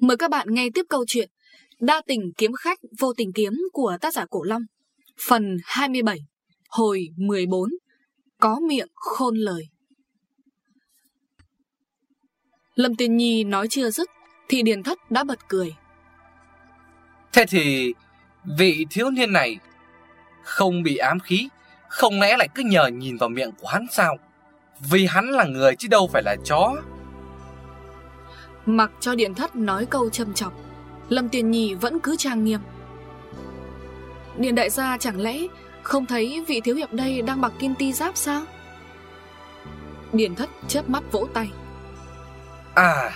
Mời các bạn nghe tiếp câu chuyện Đa tình kiếm khách vô tình kiếm của tác giả Cổ Long. Phần 27 Hồi 14 Có miệng khôn lời. Lâm Tiên Nhi nói chưa dứt, Thì Điền Thất đã bật cười. Thế thì vị thiếu niên này không bị ám khí, Không lẽ lại cứ nhờ nhìn vào miệng của hắn sao? Vì hắn là người chứ đâu phải là chó. Mặc cho Điện Thất nói câu châm chọc Lâm Tiền Nhi vẫn cứ trang nghiêm. Điện đại gia chẳng lẽ Không thấy vị thiếu hiệp đây đang mặc kim ti giáp sao? Điện Thất chớp mắt vỗ tay. À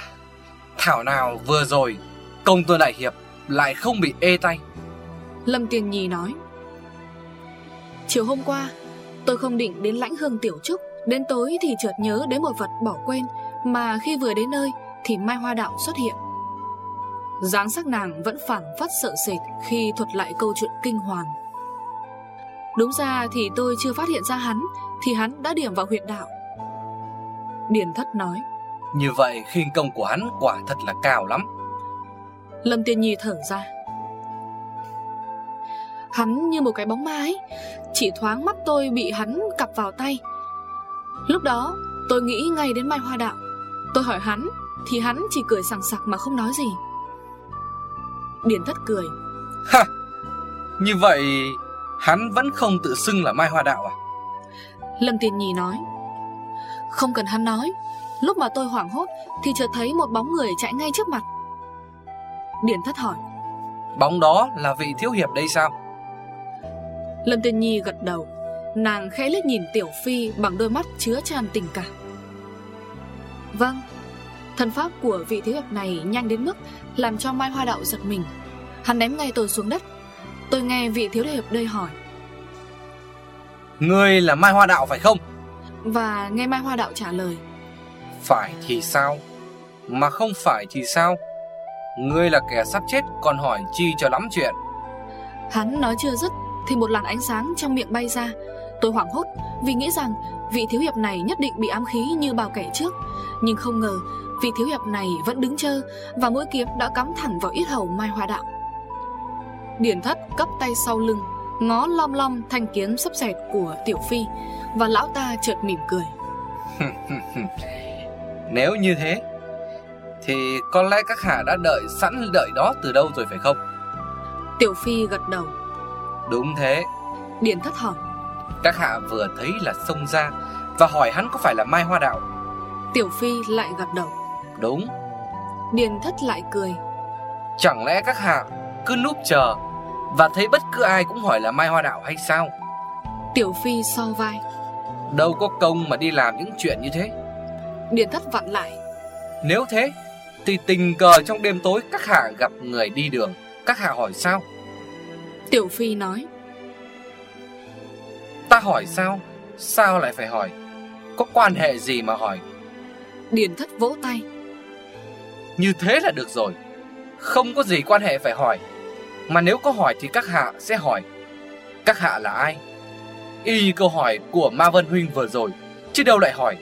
Thảo nào vừa rồi Công tôn đại hiệp lại không bị ê tay. Lâm Tiền Nhi nói. Chiều hôm qua Tôi không định đến lãnh hương tiểu trúc Đến tối thì chợt nhớ đến một vật bỏ quên Mà khi vừa đến nơi Thì Mai Hoa Đạo xuất hiện. Dáng sắc nàng vẫn phản phất sợ sệt Khi thuật lại câu chuyện kinh hoàng. Đúng ra thì tôi chưa phát hiện ra hắn Thì hắn đã điểm vào huyệt đạo. Điển thất nói Như vậy khinh công của hắn quả thật là cao lắm. Lâm Tiên Nhi thở ra. Hắn như một cái bóng ma ấy Chỉ thoáng mắt tôi bị hắn cặp vào tay. Lúc đó tôi nghĩ ngay đến Mai Hoa Đạo. Tôi hỏi hắn Thì hắn chỉ cười sằng sặc mà không nói gì. Điển thất cười. Ha! Như vậy hắn vẫn không tự xưng là Mai Hoa Đạo à? Lâm Tiền Nhì nói. Không cần hắn nói. Lúc mà tôi hoảng hốt Thì chợt thấy một bóng người chạy ngay trước mặt. Điển thất hỏi. Bóng đó là vị thiếu hiệp đây sao? Lâm Tiên Nhi gật đầu. Nàng khẽ liếc nhìn Tiểu Phi Bằng đôi mắt chứa tràn tình cảm. Vâng Thần pháp của vị thiếu hiệp này nhanh đến mức Làm cho Mai Hoa Đạo giật mình. Hắn ném ngay tôi xuống đất. Tôi nghe vị thiếu hiệp đây hỏi. Ngươi là Mai Hoa Đạo phải không? Và nghe Mai Hoa Đạo trả lời. Phải thì sao? Mà không phải thì sao? Ngươi là kẻ sắp chết Còn hỏi chi cho lắm chuyện. Hắn nói chưa dứt Thì một làn ánh sáng trong miệng bay ra. Tôi hoảng hốt vì nghĩ rằng Vị thiếu hiệp này nhất định bị ám khí như bao kẻ trước. Nhưng không ngờ Vị thiếu hiệp này vẫn đứng chơ Và mũi kiếm đã cắm thẳng vào yết hầu Mai Hoa Đạo. Điển thất cấp tay sau lưng Ngó lom lom thanh kiếm sắp sẹt của Tiểu Phi Và lão ta chợt mỉm cười. Nếu như thế Thì có lẽ các hạ đã đợi sẵn đợi đó từ đâu rồi phải không? Tiểu Phi gật đầu. Đúng thế. Điển thất hỏi. Các hạ vừa thấy là xông ra Và hỏi hắn có phải là Mai Hoa Đạo. Tiểu Phi lại gật đầu Đúng. Điền thất lại cười. Chẳng lẽ các hạ cứ núp chờ Và thấy bất cứ ai cũng hỏi là Mai Hoa Đạo hay sao? Tiểu Phi so vai. Đâu có công mà đi làm những chuyện như thế. Điền thất vặn lại. Nếu thế Thì tình cờ trong đêm tối các hạ gặp người đi đường. Các hạ hỏi sao? Tiểu Phi nói. Ta hỏi sao? Sao lại phải hỏi? Có quan hệ gì mà hỏi? Điền thất vỗ tay Như thế là được rồi. Không có gì quan hệ phải hỏi. Mà nếu có hỏi thì các hạ sẽ hỏi. Các hạ là ai? Y như câu hỏi của Ma Vân Huynh vừa rồi Chứ đâu lại hỏi.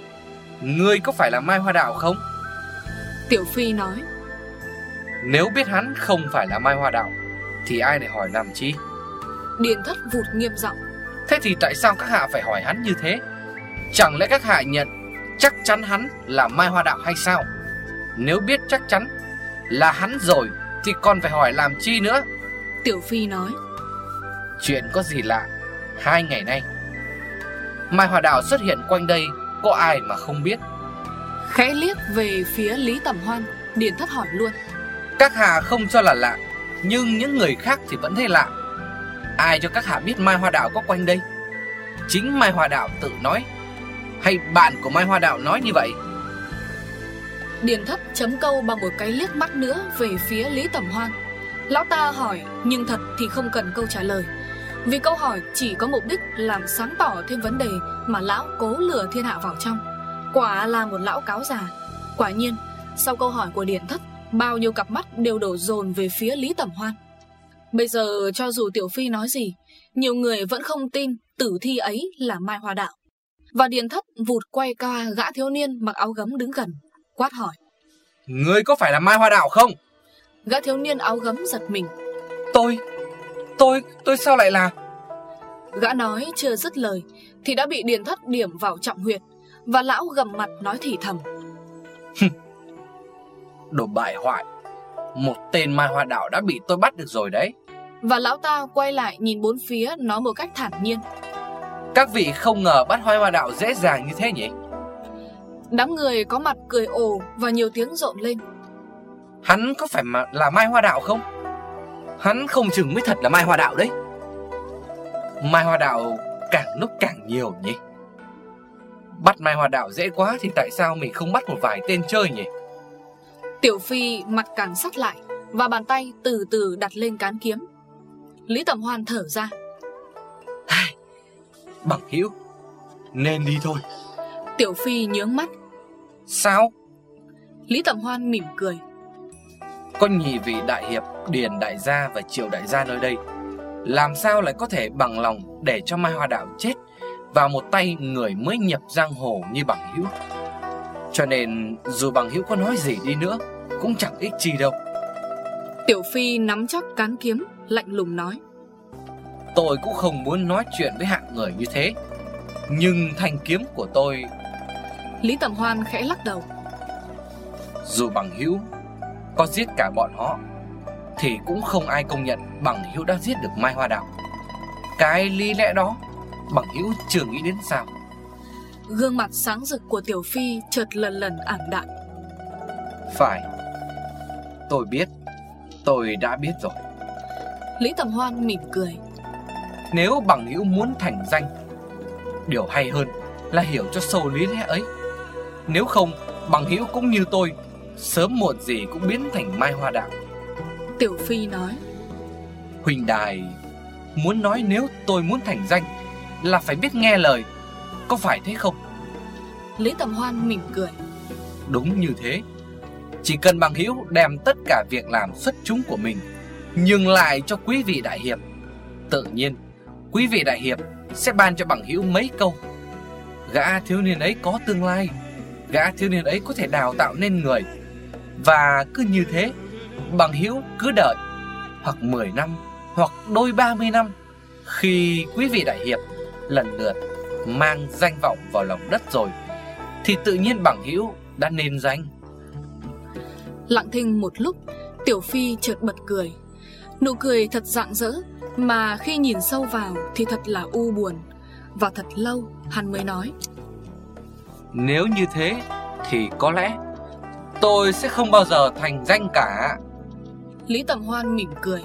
Ngươi có phải là Mai Hoa Đạo không? Tiểu Phi nói. Nếu biết hắn không phải là Mai Hoa Đạo Thì ai để hỏi làm chi? Điền thất vụt nghiêm giọng. Thế thì tại sao các hạ phải hỏi hắn như thế? Chẳng lẽ các hạ nhận Chắc chắn hắn là Mai Hoa Đạo hay sao Nếu biết chắc chắn Là hắn rồi Thì còn phải hỏi làm chi nữa. Tiểu Phi nói. Chuyện có gì lạ Hai ngày nay? Mai Hoa Đạo xuất hiện quanh đây Có ai mà không biết? Khẽ liếc về phía Lý Tẩm Hoan Điền thất hỏi luôn. Các hạ không cho là lạ Nhưng những người khác thì vẫn thấy lạ. Ai cho các hạ biết Mai Hoa Đạo có quanh đây? Chính Mai Hoa Đạo tự nói. Hay bạn của Mai Hoa Đạo nói như vậy Điền thất chấm câu bằng một cái liếc mắt nữa Về phía Lý Tẩm Hoan. Lão ta hỏi, nhưng thật thì không cần câu trả lời. Vì câu hỏi chỉ có mục đích Làm sáng tỏ thêm vấn đề Mà lão cố lừa thiên hạ vào trong. Quả là một lão cáo già. Quả nhiên, sau câu hỏi của Điền thất, Bao nhiêu cặp mắt đều đổ dồn về phía Lý Tẩm Hoan. Bây giờ cho dù Tiểu Phi nói gì, Nhiều người vẫn không tin tử thi ấy là Mai Hoa Đạo. Và Điền Thất vụt quay ca gã thiếu niên mặc áo gấm đứng gần. Quát hỏi. Ngươi có phải là Mai Hoa Đạo không? Gã thiếu niên áo gấm giật mình. Tôi, tôi, tôi sao lại là? Gã nói chưa dứt lời Thì đã bị điền thất điểm vào trọng huyệt Và lão gầm mặt nói thì thầm. Đồ bại hoại Một tên mai hoa đạo đã bị tôi bắt được rồi đấy. Và lão ta quay lại nhìn bốn phía Nói một cách thản nhiên. Các vị không ngờ bắt hoa hoa đạo dễ dàng như thế nhỉ Đám người có mặt cười ồ Và nhiều tiếng rộn lên. Hắn có phải mà là mai hoa đạo không? Hắn không chừng mới thật là mai hoa đạo đấy. Mai hoa đạo càng lúc càng nhiều nhỉ? Bắt mai hoa đạo dễ quá Thì tại sao mình không bắt một vài tên chơi nhỉ? Tiểu Phi mặt càng sắt lại Và bàn tay từ từ đặt lên cán kiếm. Lý Tầm Hoan thở ra. Bằng hữu Nên đi thôi Tiểu Phi nhướng mắt. Sao? Lý Tầm Hoan mỉm cười. Có nhị vị đại hiệp Điền đại gia và triệu đại gia nơi đây. Làm sao lại có thể bằng lòng Để cho Mai Hoa Đạo chết Vào một tay người mới nhập giang hồ như bằng hữu? Cho nên dù bằng hữu có nói gì đi nữa Cũng chẳng ích chi đâu. Tiểu Phi nắm chắc cán kiếm Lạnh lùng nói. Tôi cũng không muốn nói chuyện với hạng người như thế. Nhưng thanh kiếm của tôi Lý Tầm Hoan khẽ lắc đầu. Dù bằng hữu Có giết cả bọn họ Thì cũng không ai công nhận Bằng hữu đã giết được Mai Hoa Đạo. Cái lý lẽ đó Bằng hữu chưa nghĩ đến sao? Gương mặt sáng rực của Tiểu Phi chợt lần lần ảm đạm. Phải. Tôi biết. Tôi đã biết rồi. Lý Tầm Hoan mỉm cười. Nếu bằng hữu muốn thành danh Điều hay hơn là hiểu cho sâu lý lẽ ấy Nếu không bằng hữu cũng như tôi Sớm muộn gì cũng biến thành mai hoa đạo Tiểu Phi nói. Huỳnh Đài Muốn nói nếu tôi muốn thành danh Là phải biết nghe lời Có phải thế không? Lý Tầm Hoan mỉm cười. Đúng như thế. Chỉ cần bằng hữu đem tất cả việc làm xuất chúng của mình Nhưng lại cho quý vị đại hiệp Tự nhiên Quý vị đại hiệp sẽ ban cho bằng hữu mấy câu. Gã thiếu niên ấy có tương lai Gã thiếu niên ấy có thể đào tạo nên người. Và cứ như thế, Bằng hữu cứ đợi, Hoặc 10 năm, Hoặc đôi 30 năm, Khi quý vị đại hiệp lần lượt mang danh vọng vào lòng đất rồi, Thì tự nhiên bằng hữu đã nên danh. Lặng thinh một lúc, Tiểu Phi chợt bật cười. Nụ cười thật rạng rỡ, Mà khi nhìn sâu vào thì thật là u buồn. Và thật lâu, hắn mới nói nếu như thế thì có lẽ tôi sẽ không bao giờ thành danh cả. Lý Tầm Hoan mỉm cười.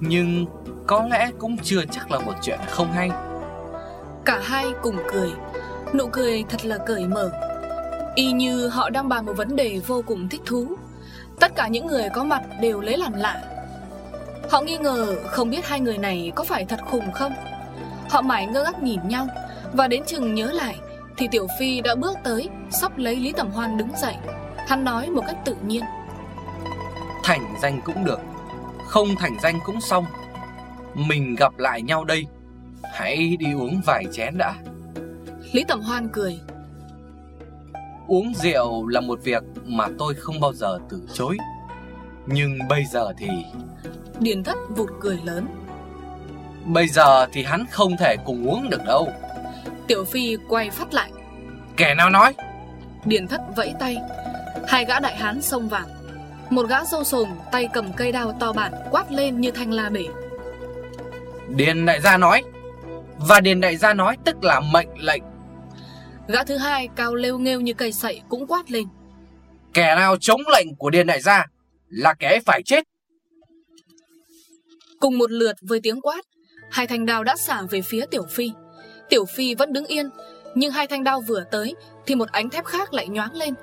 Nhưng có lẽ cũng chưa chắc là một chuyện không hay. Cả hai cùng cười. Nụ cười thật là cởi mở. Y như họ đang bàn một vấn đề vô cùng thích thú. Tất cả những người có mặt đều lấy làm lạ. Họ nghi ngờ không biết hai người này có phải thật khùng không. Họ mãi ngơ ngác nhìn nhau Và đến chừng nhớ lại Thì Tiểu Phi đã bước tới Sắp lấy Lý Tầm Hoan đứng dậy. Hắn nói một cách tự nhiên. Thành danh cũng được Không thành danh cũng xong. Mình gặp lại nhau đây Hãy đi uống vài chén đã. Lý Tầm Hoan cười. Uống rượu là một việc mà tôi không bao giờ từ chối. Nhưng bây giờ thì Điền thất vụt cười lớn. Bây giờ thì hắn không thể cùng uống được đâu Tiểu Phi quay phát lại. Kẻ nào nói? Điền thất vẫy tay. Hai gã đại hán xông vào. Một gã sâu sồm tay cầm cây đao to bản Quát lên như thanh la bể. Điền đại gia nói. Và Điền đại gia nói tức là mệnh lệnh. Gã thứ hai cao lêu nghêu như cây sậy cũng quát lên. Kẻ nào chống lệnh của Điền đại gia Là kẻ phải chết. Cùng một lượt với tiếng quát Hai thanh đao đã xả về phía Tiểu Phi Tiểu Phi vẫn đứng yên. Nhưng hai thanh đao vừa tới Thì một ánh thép khác lại nhoáng lên.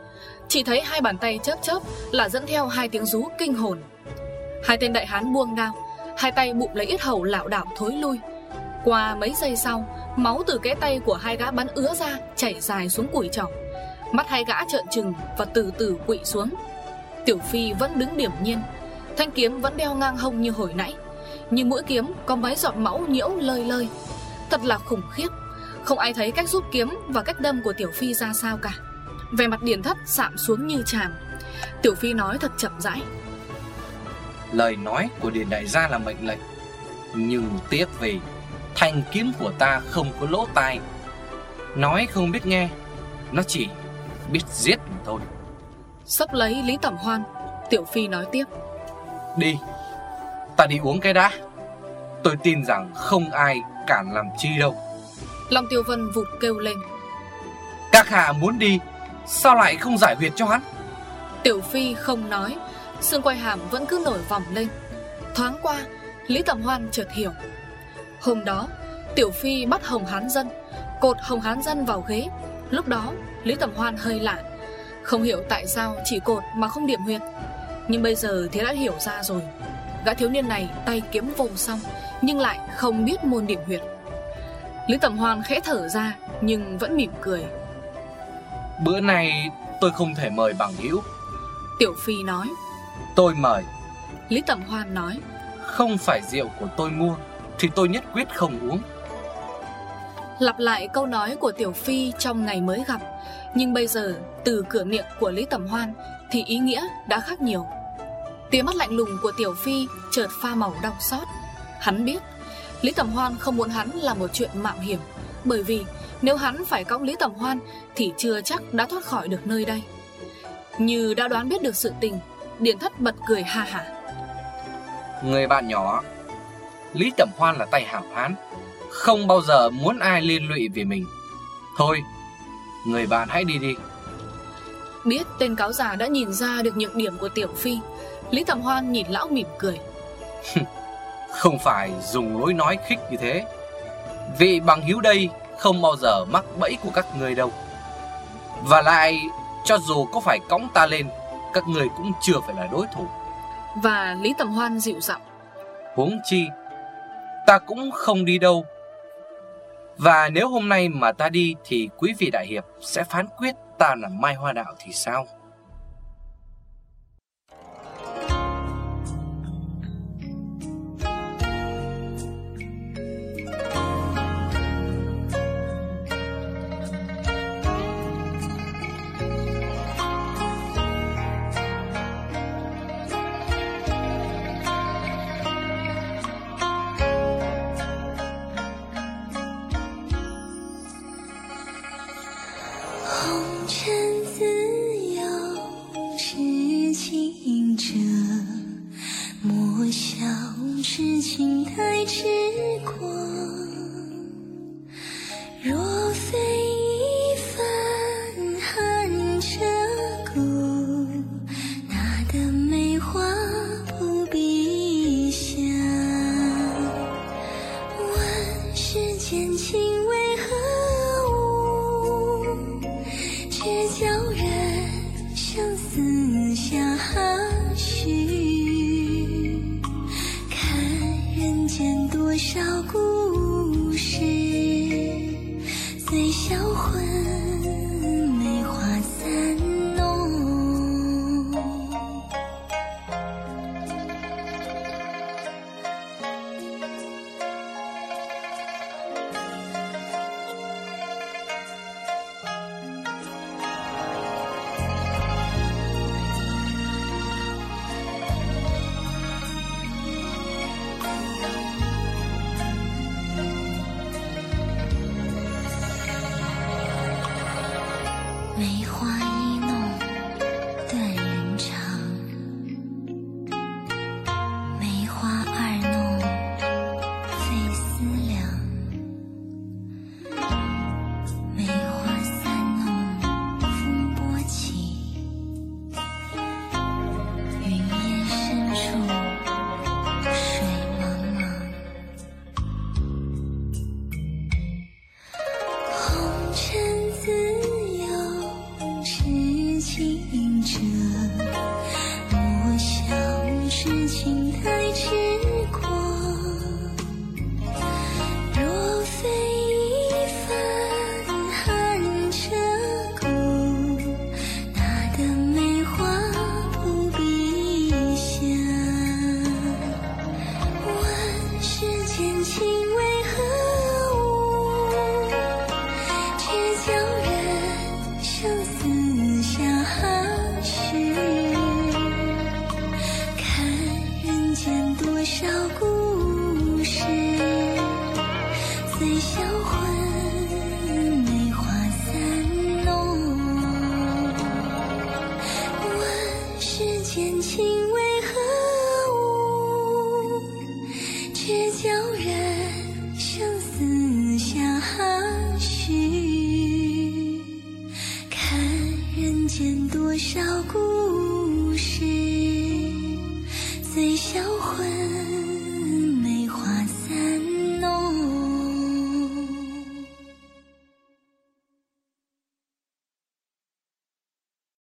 Chỉ thấy hai bàn tay chớp chớp Là dẫn theo hai tiếng rú kinh hồn. Hai tên đại hán buông đao, Hai tay bụng lấy ít hầu lạo đảo thối lui. Qua mấy giây sau, Máu từ cái tay của hai gã bắn ứa ra, Chảy dài xuống củi trỏ. Mắt hai gã trợn trừng và từ từ quỵ xuống. Tiểu Phi vẫn đứng điểm nhiên, Thanh kiếm vẫn đeo ngang hông như hồi nãy. Nhưng mũi kiếm có mấy giọt máu nhiễu lơi lơi. Thật là khủng khiếp. Không ai thấy cách rút kiếm và cách đâm của Tiểu Phi ra sao cả. Về mặt điển thất sạm xuống như chàm Tiểu Phi nói thật chậm rãi. Lời nói của Điền Đại gia là mệnh lệnh. Nhưng tiếc vì Thanh kiếm của ta không có lỗ tai. Nói không biết nghe Nó chỉ biết giết mà thôi. Sắp lấy Lý Tẩm Hoan Tiểu Phi nói tiếp. Đi Ta đi uống cái đã Tôi tin rằng không ai cản làm chi đâu. Long Tiêu Vân vụt kêu lên. Các hạ muốn đi Sao lại không giải huyệt cho hắn? Tiểu Phi không nói Xương quay hàm vẫn cứ nổi vòng lên. Thoáng qua Lý Tẩm Hoan chợt hiểu. Hôm đó Tiểu Phi bắt Hồng Hán Dân Cột Hồng Hán Dân vào ghế. Lúc đó Lý Tẩm Hoan hơi lạ. Không hiểu tại sao chỉ cột mà không điểm huyệt. Nhưng bây giờ thì đã hiểu ra rồi Gã thiếu niên này tay kiếm vô xong Nhưng lại không biết môn điểm huyệt. Lý Tẩm Hoan khẽ thở ra Nhưng vẫn mỉm cười. Bữa này tôi không thể mời bằng hữu. Tiểu Phi nói. Tôi mời. Lý Tẩm Hoan nói. Không phải rượu của tôi mua Thì tôi nhất quyết không uống. Lặp lại câu nói của Tiểu Phi trong ngày mới gặp Nhưng bây giờ từ cửa miệng của Lý Tẩm Hoan Thì ý nghĩa đã khác nhiều Tia mắt lạnh lùng của Tiểu Phi chợt pha màu đau xót. Hắn biết Lý Tẩm Hoan không muốn hắn làm một chuyện mạo hiểm Bởi vì nếu hắn phải cõng Lý Tẩm Hoan Thì chưa chắc đã thoát khỏi được nơi đây. Như đã đoán biết được sự tình Điển thất bật cười ha hả. Người bạn nhỏ Lý Tẩm Hoan là tay hảo hán Không bao giờ muốn ai liên lụy về mình. Thôi Người bạn hãy đi đi. Biết tên cáo già đã nhìn ra được nhược điểm của Tiểu Phi Lý Tẩm Hoan nhìn lão mỉm cười. Không phải dùng lối nói khích như thế. Vị bằng hiếu đây Không bao giờ mắc bẫy của các người đâu. Và lại Cho dù có phải cõng ta lên Các người cũng chưa phải là đối thủ. Và Lý Tẩm Hoan dịu giọng. Huống chi Ta cũng không đi đâu. Và nếu hôm nay mà ta đi Thì quý vị đại hiệp sẽ phán quyết Ta là Mai Hoa Đạo thì sao 情太痴狂，若。世间情